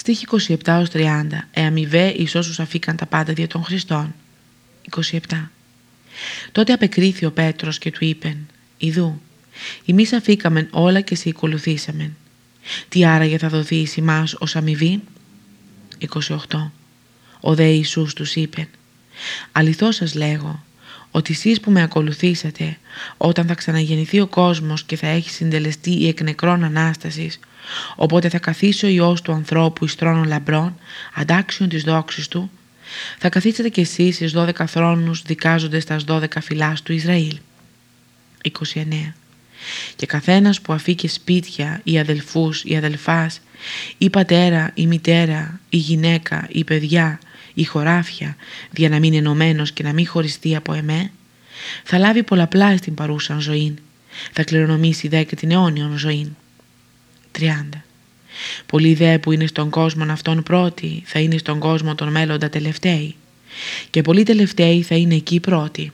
Στίχη 27-30 Εαμοιβέ εις όσους αφήκαν τα πάντα δια των Χριστών 27 Τότε απεκρίθη ο Πέτρος και του είπεν Ιδού, εμείς αφήκαμεν όλα και σε ακολουθήσαμεν Τι άραγε θα δοθεί εις εμάς ως αμοιβή; 28 Ο δε Ιησούς τους είπε Αληθώς σας λέγω ότι εσείς που με ακολουθήσατε όταν θα ξαναγεννηθεί ο κόσμος και θα έχει συντελεστεί η εκ νεκρών Ανάστασης οπότε θα καθίσει ο Υιός του ανθρώπου εις θρόνων λαμπρών αντάξιον της δόξης του θα καθίσετε κι εσείς εις 12 θρόνους δικάζοντες τας 12 φυλάς του Ισραήλ. 29 και καθένας που αφήκε σπίτια ή αδελφούς ή αδελφάς ή πατέρα ή μητέρα ή γυναίκα ή παιδιά ή χωράφια για να μην ενωμένος και να μην χωριστεί από εμέ θα λάβει πολλαπλά στην παρούσα ζωή θα κληρονομήσει δε και την αιώνιον ζωή 30 Πολλοί δε που είναι στον κόσμο αυτόν πρώτοι θα είναι στον κόσμο των μέλλοντα τελευταίοι. Και πολλοί τελευταίοι θα είναι εκεί πρώτοι